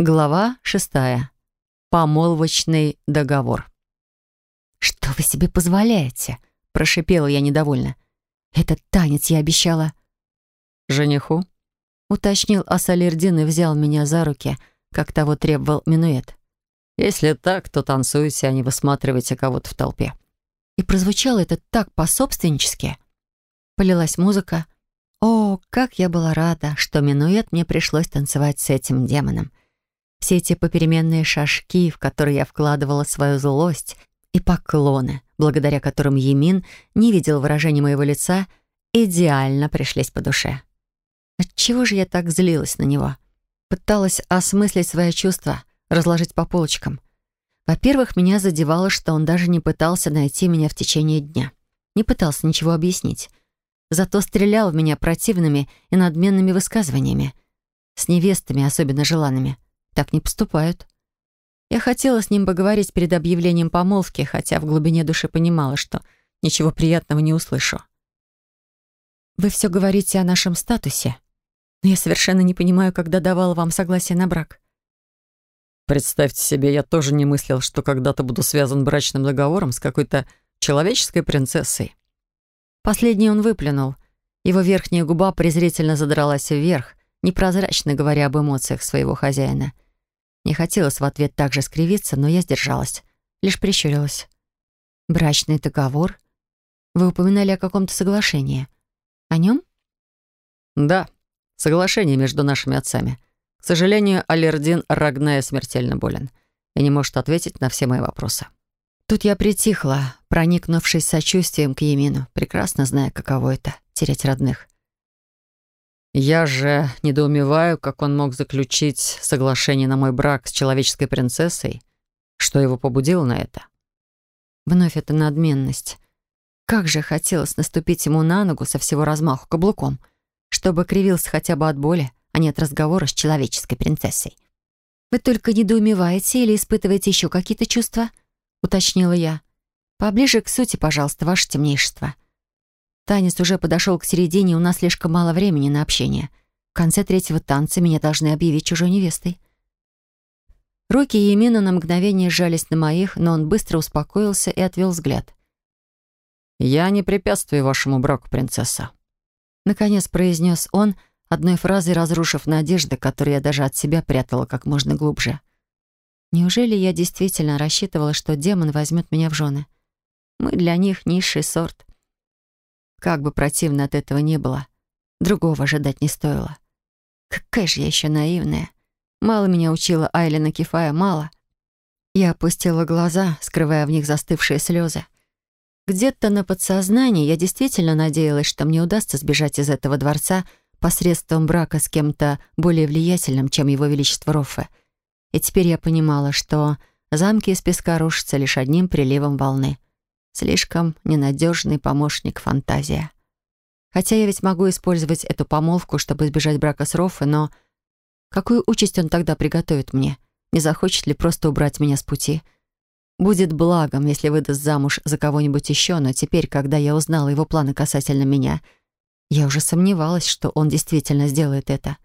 Глава шестая. Помолвочный договор. «Что вы себе позволяете?» — прошипела я недовольно. «Этот танец я обещала...» «Жениху?» — уточнил Асалердин и взял меня за руки, как того требовал минуэт. «Если так, то танцуйте, а не высматривайте кого-то в толпе». И прозвучало это так пособственнически. Полилась музыка. О, как я была рада, что минуэт мне пришлось танцевать с этим демоном. Все эти попеременные шажки, в которые я вкладывала свою злость, и поклоны, благодаря которым Емин не видел выражения моего лица, идеально пришлись по душе. Отчего же я так злилась на него? Пыталась осмыслить свои чувства, разложить по полочкам. Во-первых, меня задевало, что он даже не пытался найти меня в течение дня. Не пытался ничего объяснить. Зато стрелял в меня противными и надменными высказываниями. С невестами, особенно желанными. Так не поступают. Я хотела с ним поговорить перед объявлением помолвки, хотя в глубине души понимала, что ничего приятного не услышу. «Вы все говорите о нашем статусе, но я совершенно не понимаю, когда давала вам согласие на брак». «Представьте себе, я тоже не мыслил, что когда-то буду связан брачным договором с какой-то человеческой принцессой». Последний он выплюнул. Его верхняя губа презрительно задралась вверх, непрозрачно говоря об эмоциях своего хозяина — не хотелось в ответ также скривиться, но я сдержалась. Лишь прищурилась. «Брачный договор? Вы упоминали о каком-то соглашении. О нем?» «Да, соглашение между нашими отцами. К сожалению, Алердин Рагная смертельно болен и не может ответить на все мои вопросы». Тут я притихла, проникнувшись сочувствием к Емину, прекрасно зная, каково это — терять родных. Я же недоумеваю, как он мог заключить соглашение на мой брак с человеческой принцессой. Что его побудило на это? Вновь эта надменность. Как же хотелось наступить ему на ногу со всего размаху каблуком, чтобы кривился хотя бы от боли, а не от разговора с человеческой принцессой. «Вы только недоумеваете или испытываете еще какие-то чувства?» — уточнила я. «Поближе к сути, пожалуйста, ваше темнейшество». Танец уже подошел к середине, у нас слишком мало времени на общение. В конце третьего танца меня должны объявить чужой невестой. Руки Емина на мгновение сжались на моих, но он быстро успокоился и отвел взгляд. «Я не препятствую вашему браку, принцесса», — наконец произнес он, одной фразой разрушив надежды, которые я даже от себя прятала как можно глубже. Неужели я действительно рассчитывала, что демон возьмет меня в жены? Мы для них низший сорт. Как бы противно от этого не было, другого ожидать не стоило. Какая же я еще наивная. Мало меня учила Айлина Кефая, мало. Я опустила глаза, скрывая в них застывшие слезы. Где-то на подсознании я действительно надеялась, что мне удастся сбежать из этого дворца посредством брака с кем-то более влиятельным, чем его величество Роффе. И теперь я понимала, что замки из песка рушатся лишь одним приливом волны — Слишком ненадежный помощник фантазия. Хотя я ведь могу использовать эту помолвку, чтобы избежать брака с Роффе, но какую участь он тогда приготовит мне? Не захочет ли просто убрать меня с пути? Будет благом, если выдаст замуж за кого-нибудь еще, но теперь, когда я узнала его планы касательно меня, я уже сомневалась, что он действительно сделает это.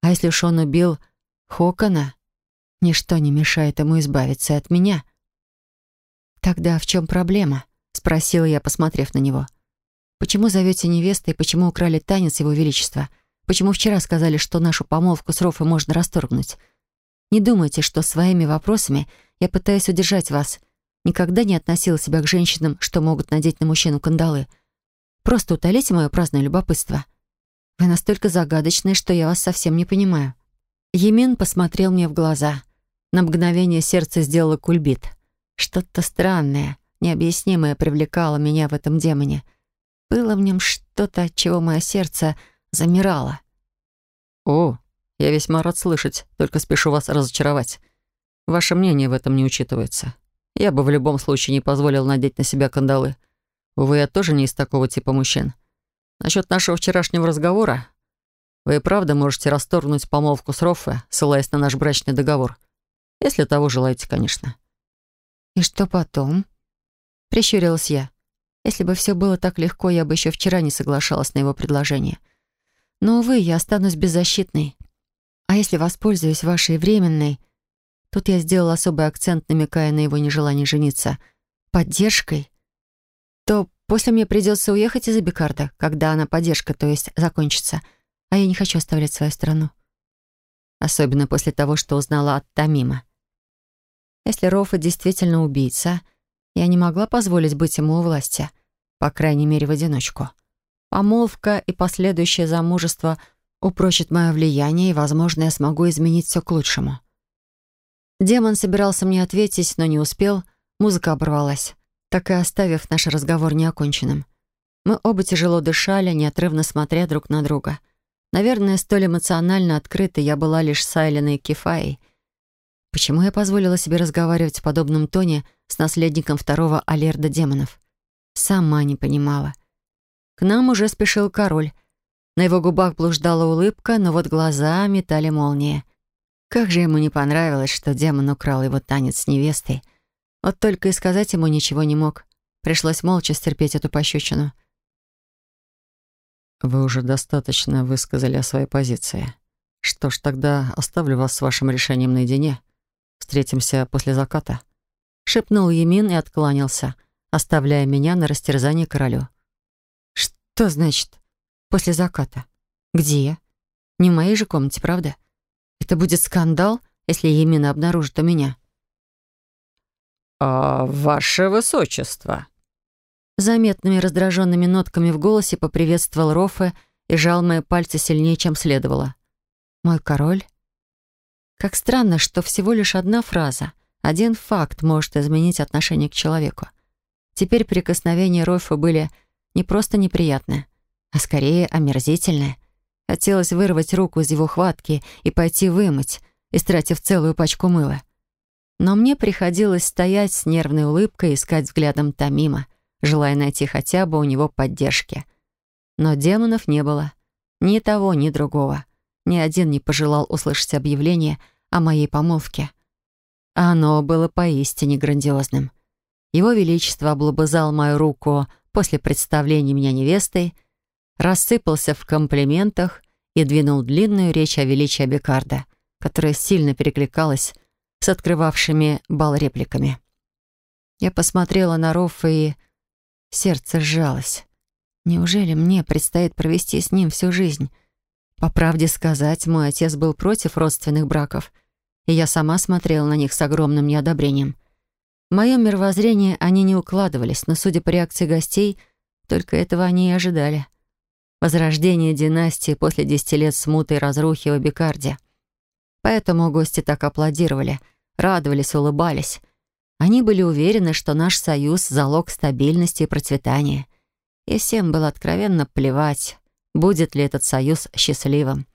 А если уж он убил Хокона, ничто не мешает ему избавиться от меня — «Тогда в чем проблема?» — спросила я, посмотрев на него. «Почему зовете невестой и почему украли танец его величества? Почему вчера сказали, что нашу помолвку с Рофой можно расторгнуть? Не думайте, что своими вопросами я пытаюсь удержать вас. Никогда не относила себя к женщинам, что могут надеть на мужчину кандалы. Просто утолите мое праздное любопытство. Вы настолько загадочны, что я вас совсем не понимаю». Емин посмотрел мне в глаза. На мгновение сердце сделало кульбит — что-то странное, необъяснимое привлекало меня в этом демоне. Было в нем что-то, от чего мое сердце замирало. «О, я весьма рад слышать, только спешу вас разочаровать. Ваше мнение в этом не учитывается. Я бы в любом случае не позволил надеть на себя кандалы. Увы, я тоже не из такого типа мужчин. Насчет нашего вчерашнего разговора вы и правда можете расторгнуть помолвку с Роффе, ссылаясь на наш брачный договор. Если того желаете, конечно. «И что потом?» Прищурилась я. Если бы все было так легко, я бы еще вчера не соглашалась на его предложение. Но, увы, я останусь беззащитной. А если воспользуюсь вашей временной... Тут я сделал особый акцент, намекая на его нежелание жениться. Поддержкой? То после мне придется уехать из Абикарда, когда она поддержка, то есть, закончится. А я не хочу оставлять свою страну. Особенно после того, что узнала от Тамима. Если Рофа действительно убийца, я не могла позволить быть ему у власти, по крайней мере, в одиночку. Помолвка и последующее замужество упрочат мое влияние, и, возможно, я смогу изменить все к лучшему. Демон собирался мне ответить, но не успел, музыка оборвалась, так и оставив наш разговор неоконченным. Мы оба тяжело дышали, неотрывно смотря друг на друга. Наверное, столь эмоционально открытой я была лишь с Айленой и Кефаей — Почему я позволила себе разговаривать в подобном тоне с наследником второго Алерда демонов? Сама не понимала. К нам уже спешил король. На его губах блуждала улыбка, но вот глаза метали молнии. Как же ему не понравилось, что демон украл его танец с невестой. Вот только и сказать ему ничего не мог. Пришлось молча стерпеть эту пощечину. «Вы уже достаточно высказали о своей позиции. Что ж, тогда оставлю вас с вашим решением наедине. Встретимся после заката», — шепнул Емин и откланялся, оставляя меня на растерзание королю. «Что значит «после заката»? Где? Не в моей же комнате, правда? Это будет скандал, если Емина обнаружит у меня». «А, ваше высочество!» Заметными раздраженными нотками в голосе поприветствовал Рофе и жал мои пальцы сильнее, чем следовало. «Мой король?» Как странно, что всего лишь одна фраза, один факт может изменить отношение к человеку. Теперь прикосновения Ройфа были не просто неприятные, а скорее омерзительные. Хотелось вырвать руку из его хватки и пойти вымыть, истратив целую пачку мыла. Но мне приходилось стоять с нервной улыбкой и искать взглядом Тамима, желая найти хотя бы у него поддержки. Но демонов не было. Ни того, ни другого. Ни один не пожелал услышать объявление о моей помолвке. Оно было поистине грандиозным. Его Величество облобызал мою руку после представления меня невестой, рассыпался в комплиментах и двинул длинную речь о величии Абикарда, которая сильно перекликалась с открывавшими бал репликами. Я посмотрела на Роффа и сердце сжалось. Неужели мне предстоит провести с ним всю жизнь? По правде сказать, мой отец был против родственных браков, и я сама смотрела на них с огромным неодобрением. В моем мировоззрении они не укладывались, но, судя по реакции гостей, только этого они и ожидали. Возрождение династии после десяти лет смуты и разрухи в Абикарде. Поэтому гости так аплодировали, радовались, улыбались. Они были уверены, что наш союз — залог стабильности и процветания. И всем было откровенно плевать, будет ли этот союз счастливым.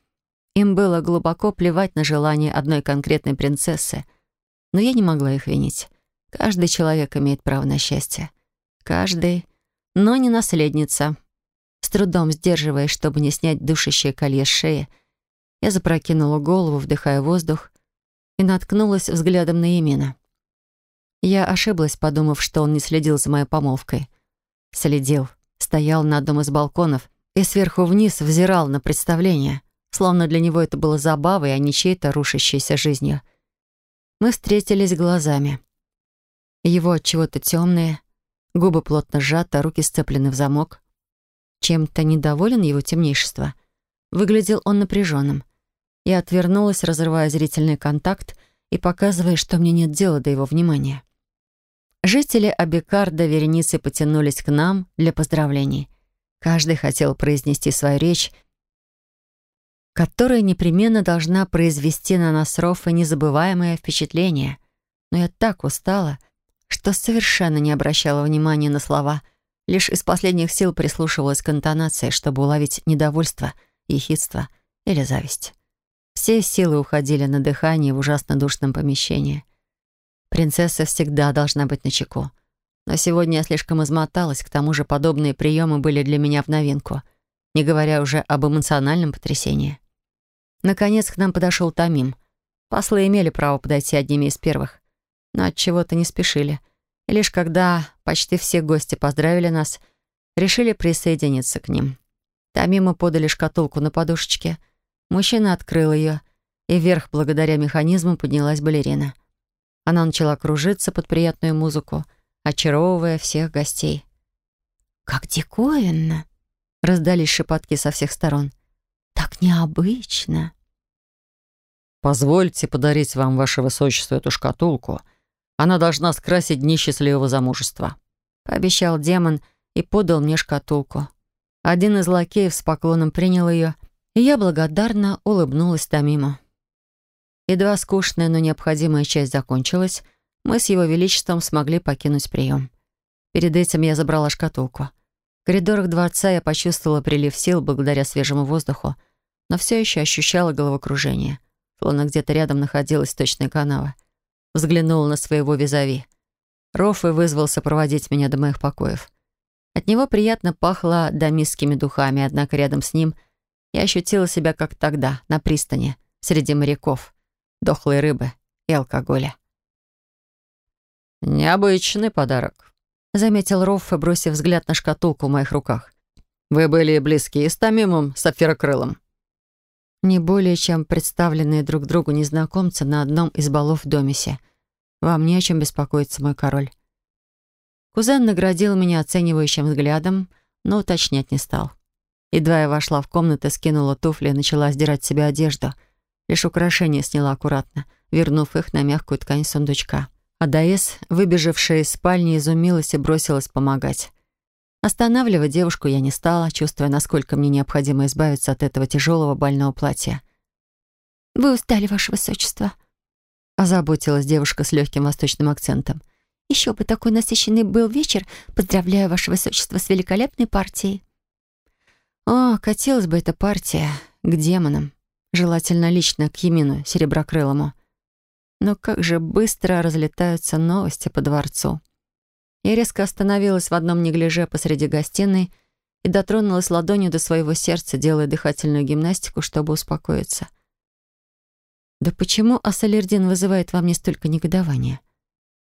Им было глубоко плевать на желание одной конкретной принцессы, но я не могла их винить. Каждый человек имеет право на счастье. Каждый, но не наследница. С трудом сдерживаясь, чтобы не снять душащее колье с шеи, я запрокинула голову, вдыхая воздух, и наткнулась взглядом на Емина. Я ошиблась, подумав, что он не следил за моей помолвкой. Следил. Стоял на одном из балконов и сверху вниз взирал на представление, словно для него это было забавой, а не чьей-то рушащейся жизнью. Мы встретились глазами. Его от чего-то темные, губы плотно сжаты, руки сцеплены в замок. Чем-то недоволен его темнейшество. Выглядел он напряженным. Я отвернулась, разрывая зрительный контакт и показывая, что мне нет дела до его внимания. Жители Абикарда вереницей потянулись к нам для поздравлений — Каждый хотел произнести свою речь, которая непременно должна произвести на нас Рофа незабываемое впечатление. Но я так устала, что совершенно не обращала внимания на слова, лишь из последних сил прислушивалась к интонации, чтобы уловить недовольство, ехидство или зависть. Все силы уходили на дыхание в ужасно душном помещении. Принцесса всегда должна быть начеку. Но сегодня я слишком измоталась, к тому же подобные приемы были для меня в новинку, не говоря уже об эмоциональном потрясении. Наконец к нам подошел Тамим. Послы имели право подойти одними из первых, но от чего то не спешили. И лишь когда почти все гости поздравили нас, решили присоединиться к ним. Тамиму подали шкатулку на подушечке. Мужчина открыл ее, и вверх благодаря механизму поднялась балерина. Она начала кружиться под приятную музыку, очаровывая всех гостей. «Как диковинно!» — раздались шепотки со всех сторон. «Так необычно!» «Позвольте подарить вам, ваше высочество, эту шкатулку. Она должна скрасить дни счастливого замужества», — пообещал демон и подал мне шкатулку. Один из лакеев с поклоном принял ее, и я благодарно улыбнулась Томиму. Едва скучная, но необходимая часть закончилась, мы с его величеством смогли покинуть прием. Перед этим я забрала шкатулку. В коридорах дворца я почувствовала прилив сил благодаря свежему воздуху, но все еще ощущала головокружение, словно где-то рядом находилась точная канава. Взглянула на своего визави. Рофф и вызвался проводить меня до моих покоев. От него приятно пахло домистскими духами, однако рядом с ним я ощутила себя как тогда, на пристани, среди моряков — дохлой рыбы и алкоголя. «Необычный подарок», — заметил Рофф, бросив взгляд на шкатулку в моих руках. «Вы были близки с Томимом Сапфирокрылом?» Не более чем представленные друг другу незнакомцы на одном из балов в Домисе. Вам не о чем беспокоиться, мой король. Кузен наградил меня оценивающим взглядом, но уточнять не стал. Едва я вошла в комнату, скинула туфли и начала сдирать себе одежду — Лишь украшения сняла аккуратно, вернув их на мягкую ткань сундучка. А Даэс, выбежавшая из спальни, изумилась и бросилась помогать. Останавливать девушку я не стала, чувствуя, насколько мне необходимо избавиться от этого тяжелого больного платья. «Вы устали, Ваше Высочество», — озаботилась девушка с легким восточным акцентом. «Еще бы такой насыщенный был вечер. Поздравляю, Ваше Высочество, с великолепной партией». О, катилась бы эта партия к демонам желательно лично к Емину Сереброкрылому. Но как же быстро разлетаются новости по дворцу. Я резко остановилась в одном неглиже посреди гостиной и дотронулась ладонью до своего сердца, делая дыхательную гимнастику, чтобы успокоиться. Да почему Ассалердин вызывает во мне столько негодования?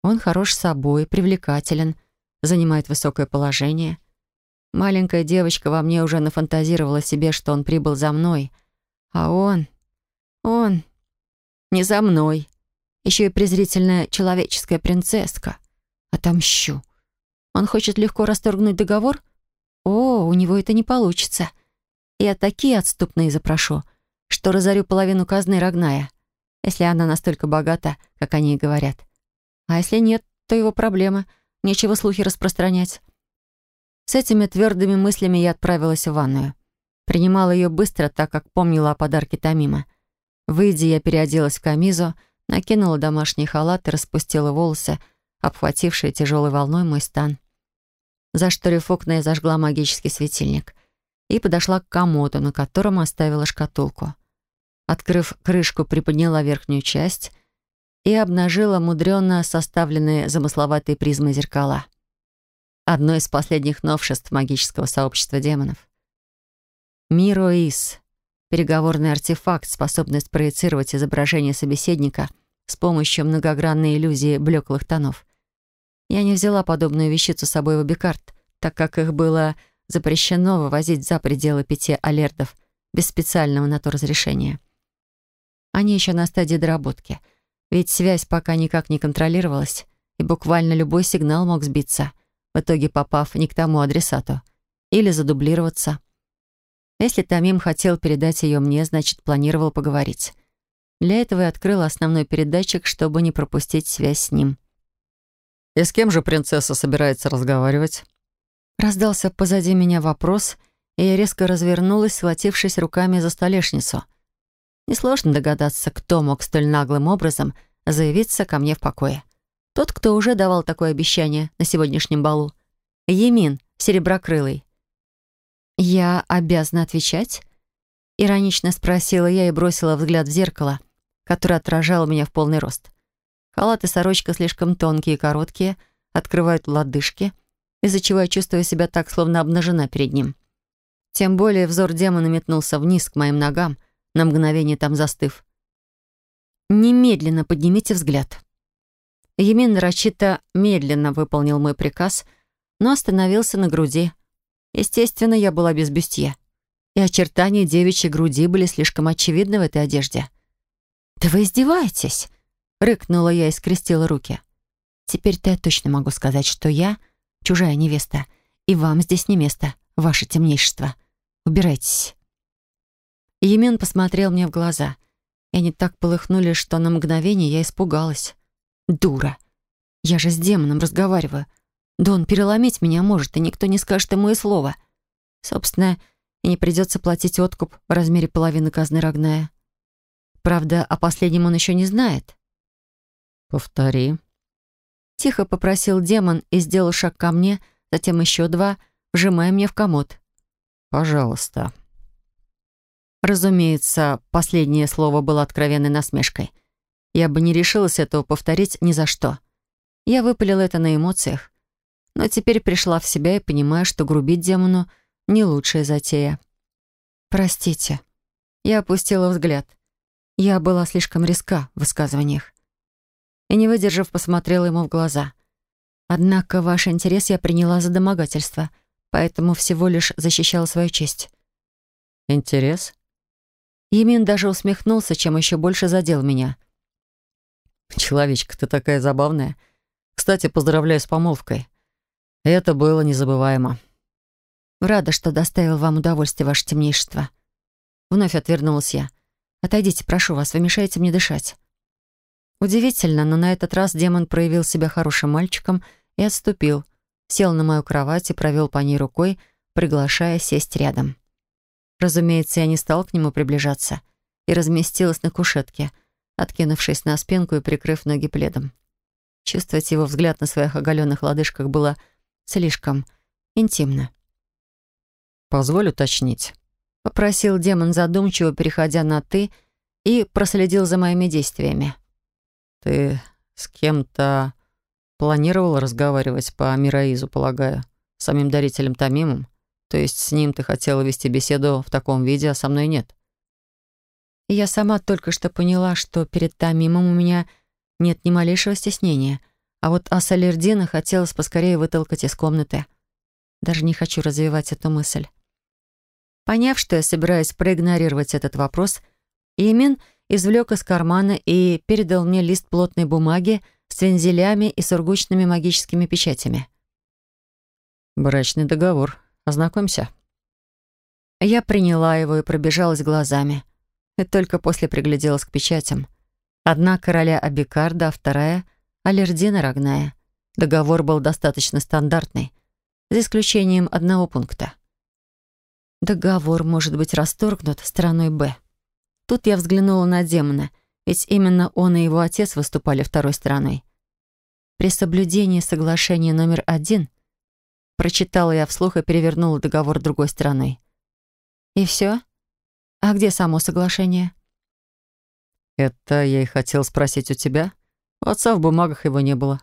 Он хорош собой, привлекателен, занимает высокое положение. Маленькая девочка во мне уже нафантазировала себе, что он прибыл за мной — а он... он... не за мной. Еще и презрительная человеческая принцесска. Отомщу. Он хочет легко расторгнуть договор? О, у него это не получится. Я такие отступные запрошу, что разорю половину казны Рогная, если она настолько богата, как они и говорят. А если нет, то его проблема. Нечего слухи распространять. С этими твердыми мыслями я отправилась в ванную. Принимала ее быстро, так как помнила о подарке Тамима. Выйдя, я переоделась в камизу, накинула домашний халат и распустила волосы, обхватившие тяжелой волной мой стан. Зашторив окна, я зажгла магический светильник и подошла к комоду, на котором оставила шкатулку. Открыв крышку, приподняла верхнюю часть и обнажила мудренно составленные замысловатые призмы зеркала. Одно из последних новшеств магического сообщества демонов. Мироис — переговорный артефакт, способный спроецировать изображение собеседника с помощью многогранной иллюзии блеклых тонов. Я не взяла подобную вещицу с собой в Бикарт, так как их было запрещено вывозить за пределы пяти алердов без специального на то разрешения. Они еще на стадии доработки, ведь связь пока никак не контролировалась, и буквально любой сигнал мог сбиться, в итоге попав не к тому адресату, или задублироваться. Если Тамим хотел передать ее мне, значит, планировал поговорить. Для этого я открыла основной передатчик, чтобы не пропустить связь с ним. «И с кем же принцесса собирается разговаривать?» Раздался позади меня вопрос, и я резко развернулась, схватившись руками за столешницу. Несложно догадаться, кто мог столь наглым образом заявиться ко мне в покое. Тот, кто уже давал такое обещание на сегодняшнем балу. Емин, сереброкрылый. «Я обязана отвечать?» Иронично спросила я и бросила взгляд в зеркало, которое отражало меня в полный рост. Халат и сорочка слишком тонкие и короткие, открывают лодыжки, из-за чего я чувствую себя так, словно обнажена перед ним. Тем более взор демона метнулся вниз к моим ногам, на мгновение там застыв. «Немедленно поднимите взгляд». Емин нарочито медленно выполнил мой приказ, но остановился на груди, Естественно, я была без бюстье. И очертания девичьей груди были слишком очевидны в этой одежде. «Да вы издеваетесь!» — рыкнула я и скрестила руки. «Теперь-то я точно могу сказать, что я чужая невеста, и вам здесь не место, ваше темнейшество. Убирайтесь». Емен посмотрел мне в глаза, и они так полыхнули, что на мгновение я испугалась. «Дура! Я же с демоном разговариваю. Да он переломить меня может, и никто не скажет ему и слова. Собственно, и не придется платить откуп в размере половины казны Рогная. Правда, о последнем он еще не знает. «Повтори». Тихо попросил демон и сделал шаг ко мне, затем еще два, вжимая мне в комод. «Пожалуйста». Разумеется, последнее слово было откровенной насмешкой. Я бы не решилась этого повторить ни за что. Я выпалила это на эмоциях. Но теперь пришла в себя и понимаю, что грубить демону — не лучшая затея. «Простите». Я опустила взгляд. Я была слишком резка в высказываниях. И, не выдержав, посмотрела ему в глаза. Однако ваш интерес я приняла за домогательство, поэтому всего лишь защищала свою честь. «Интерес?» Емин даже усмехнулся, чем еще больше задел меня. «Человечка, ты такая забавная. Кстати, поздравляю с помолвкой. Это было незабываемо». «Рада, что доставил вам удовольствие, ваше темнейшество». Вновь отвернулась я. Отойдите, прошу вас, вы мешаете мне дышать». Удивительно, но на этот раз демон проявил себя хорошим мальчиком и отступил, сел на мою кровать и провел по ней рукой, приглашая сесть рядом. Разумеется, я не стал к нему приближаться и разместилась на кушетке, откинувшись на спинку и прикрыв ноги пледом. Чувствовать его взгляд на своих оголенных лодыжках было слишком интимно. «Позволь уточнить. — попросил демон задумчиво, переходя на «ты», и проследил за моими действиями. «Ты с кем-то планировал разговаривать по Мираизу, полагаю, самим дарителем Тамимом? То есть с ним ты хотела вести беседу в таком виде, а со мной нет?» Я сама только что поняла, что перед Тамимом у меня нет ни малейшего стеснения, а вот Асалердина хотелось поскорее вытолкать из комнаты. Даже не хочу развивать эту мысль. Поняв, что я собираюсь проигнорировать этот вопрос, Имин извлек из кармана и передал мне лист плотной бумаги с вензелями и сургучными магическими печатями. «Брачный договор. Ознакомься». Я приняла его и пробежалась глазами. И только после пригляделась к печатям. Одна короля Абикарда, а вторая — Алердина Рогная. Договор был достаточно стандартный, за исключением одного пункта. Договор может быть расторгнут стороной «Б». Тут я взглянула на демона, ведь именно он и его отец выступали второй стороной. При соблюдении соглашения номер один прочитала я вслух и перевернула договор другой стороной. И все? А где само соглашение? Это я и хотел спросить у тебя. У отца в бумагах его не было.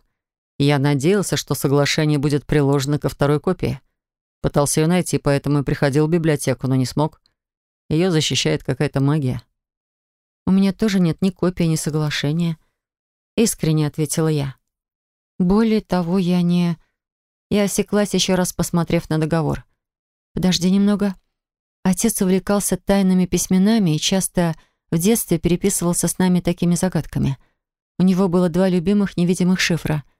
Я надеялся, что соглашение будет приложено ко второй копии. Пытался ее найти, поэтому и приходил в библиотеку, но не смог. Ее защищает какая-то магия. «У меня тоже нет ни копии, ни соглашения», — искренне ответила я. «Более того, я не...» Я осеклась, еще раз посмотрев на договор. «Подожди немного». Отец увлекался тайными письменами и часто в детстве переписывался с нами такими загадками. У него было два любимых невидимых шифра —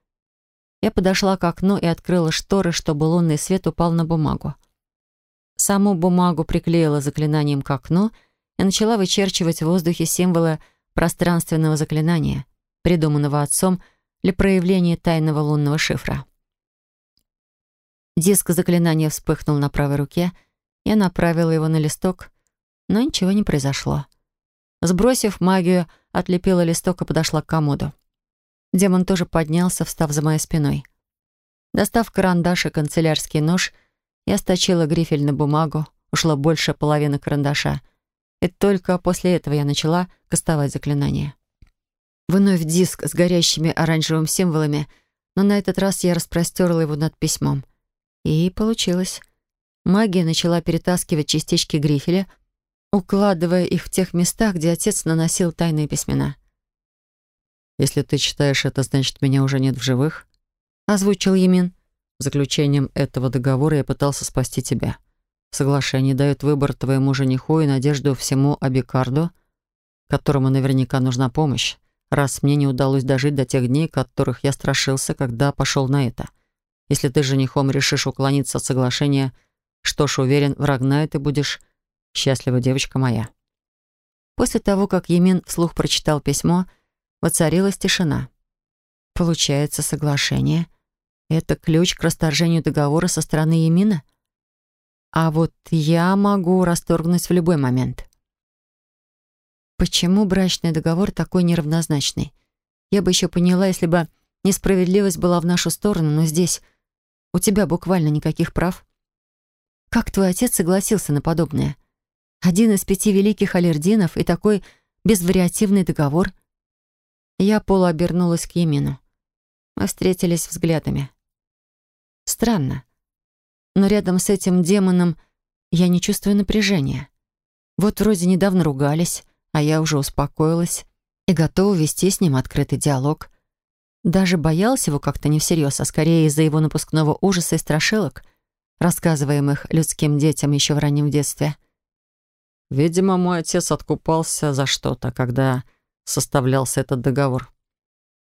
я подошла к окну и открыла шторы, чтобы лунный свет упал на бумагу. Саму бумагу приклеила заклинанием к окну и начала вычерчивать в воздухе символы пространственного заклинания, придуманного отцом для проявления тайного лунного шифра. Диск заклинания вспыхнул на правой руке, я направила его на листок, но ничего не произошло. Сбросив магию, отлепила листок и подошла к комоду. Демон тоже поднялся, встав за моей спиной. Достав карандаш и канцелярский нож, я сточила грифель на бумагу, ушло больше половины карандаша. И только после этого я начала кастовать заклинание. Вновь диск с горящими оранжевыми символами, но на этот раз я распростерла его над письмом. И получилось. Магия начала перетаскивать частички грифеля, укладывая их в тех местах, где отец наносил тайные письмена. «Если ты читаешь это, значит, меня уже нет в живых?» — озвучил Емин. «Заключением этого договора я пытался спасти тебя. Соглашение дает выбор твоему жениху и надежду всему Абикарду. которому наверняка нужна помощь, раз мне не удалось дожить до тех дней, которых я страшился, когда пошел на это. Если ты женихом решишь уклониться от соглашения, что ж, уверен, враг на ты будешь счастлива девочка моя». После того, как Емин вслух прочитал письмо, воцарилась тишина. Получается, соглашение — это ключ к расторжению договора со стороны Емина? А вот я могу расторгнуть в любой момент. Почему брачный договор такой неравнозначный? Я бы еще поняла, если бы несправедливость была в нашу сторону, но здесь у тебя буквально никаких прав. Как твой отец согласился на подобное? Один из пяти великих аллердинов и такой безвариативный договор. Я полуобернулась к Емину. Мы встретились взглядами. Странно. Но рядом с этим демоном я не чувствую напряжения. Вот вроде недавно ругались, а я уже успокоилась и готова вести с ним открытый диалог. Даже боялась его как-то не всерьез, а скорее из-за его напускного ужаса и страшилок, рассказываемых людским детям еще в раннем детстве. «Видимо, мой отец откупался за что-то, когда составлялся этот договор».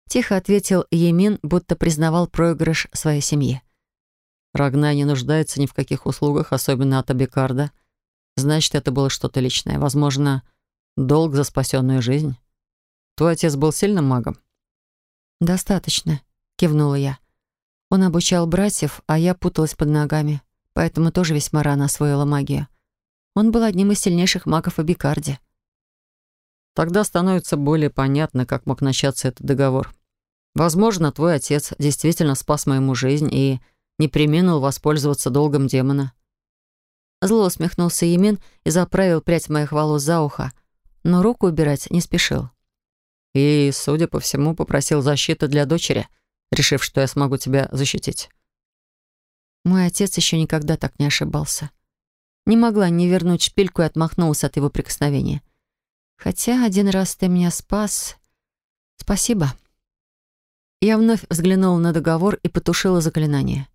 Тихо ответил Емин, будто признавал проигрыш своей семьи. Рагна не нуждается ни в каких услугах, особенно от Абикарда. Значит, это было что-то личное. Возможно, Долг за спасенную жизнь. Твой отец был сильным магом? Достаточно, кивнула я. Он обучал братьев, а я путалась под ногами, поэтому тоже весьма рано освоила магию. Он был одним из сильнейших магов Абикарди. Тогда становится более понятно, как мог начаться этот договор. Возможно, твой отец действительно спас моему жизнь и не применил воспользоваться долгом демона. Зло усмехнулся Емин и заправил прядь моих волос за ухо, но руку убирать не спешил. И, судя по всему, попросил защиты для дочери, решив, что я смогу тебя защитить. Мой отец еще никогда так не ошибался. Не могла не вернуть шпильку и отмахнулась от его прикосновения. Хотя один раз ты меня спас. Спасибо. Я вновь взглянула на договор и потушила заклинание.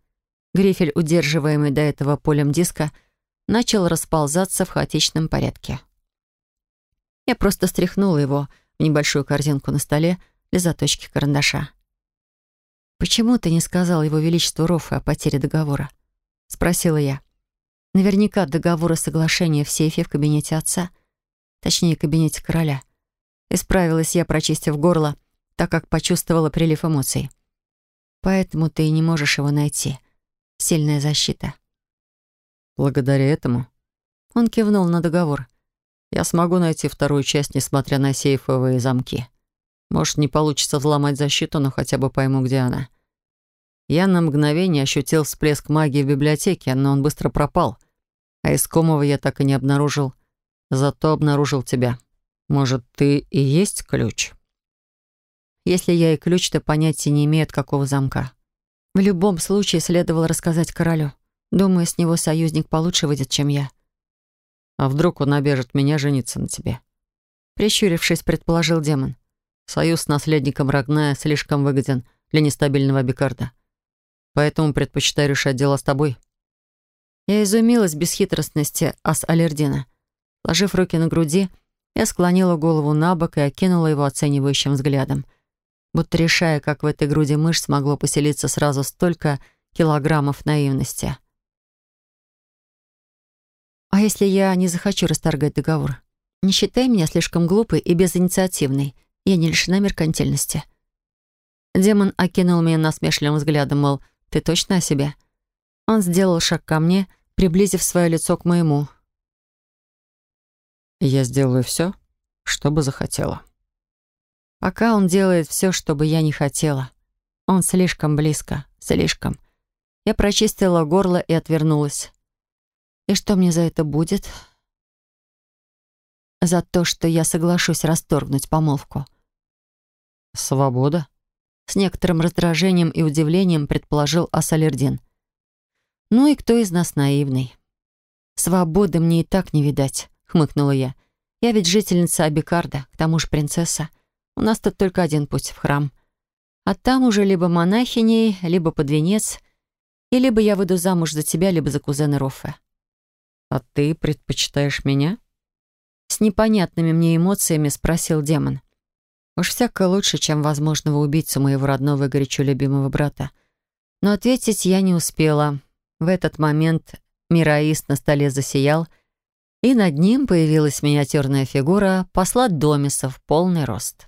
Грифель, удерживаемый до этого полем диска, начал расползаться в хаотичном порядке. Я просто стряхнула его в небольшую корзинку на столе для заточки карандаша. «Почему ты не сказал его величеству Рофы о потере договора?» — спросила я. «Наверняка договор и соглашение в сейфе в кабинете отца, точнее, кабинете короля». Исправилась я, прочистив горло, так как почувствовала прилив эмоций. «Поэтому ты и не можешь его найти. Сильная защита». «Благодаря этому?» Он кивнул на договор. Я смогу найти вторую часть, несмотря на сейфовые замки. Может, не получится взломать защиту, но хотя бы пойму, где она. Я на мгновение ощутил всплеск магии в библиотеке, но он быстро пропал. А искомого я так и не обнаружил. Зато обнаружил тебя. Может, ты и есть ключ? Если я и ключ, то понятия не имею, какого замка. В любом случае следовало рассказать королю. Думаю, с него союзник получше выйдет, чем я. А вдруг он обяжет меня жениться на тебе?» Прищурившись, предположил демон. «Союз с наследником Рагная слишком выгоден для нестабильного Бикарда. Поэтому предпочитаю решать дело с тобой». Я изумилась бесхитростности Ас-Алердина. Ложив руки на груди, я склонила голову на бок и окинула его оценивающим взглядом, будто решая, как в этой груди мышц могло поселиться сразу столько килограммов наивности. А если я не захочу расторгать договор? Не считай меня слишком глупой и безинициативной. Я не лишена меркантильности. Демон окинул меня насмешливым взглядом, мол, ты точно о себе? Он сделал шаг ко мне, приблизив свое лицо к моему. Я сделаю все, что бы захотела. Пока он делает все, что бы я не хотела. Он слишком близко, слишком. Я прочистила горло и отвернулась. И что мне за это будет? За то, что я соглашусь расторгнуть помолвку. Свобода? С некоторым раздражением и удивлением предположил Асалердин. Ну и кто из нас наивный? Свободы мне и так не видать, хмыкнула я. Я ведь жительница Абикарда, к тому же принцесса. У нас тут только один путь в храм. А там уже либо монахиней, либо под венец, и либо я выйду замуж за тебя, либо за кузена Роффе. «А ты предпочитаешь меня?» С непонятными мне эмоциями спросил демон. Уж всяко лучше, чем возможного убийцу моего родного и горячо любимого брата. Но ответить я не успела. В этот момент Мираис на столе засиял, и над ним появилась миниатюрная фигура посла Домиса в полный рост.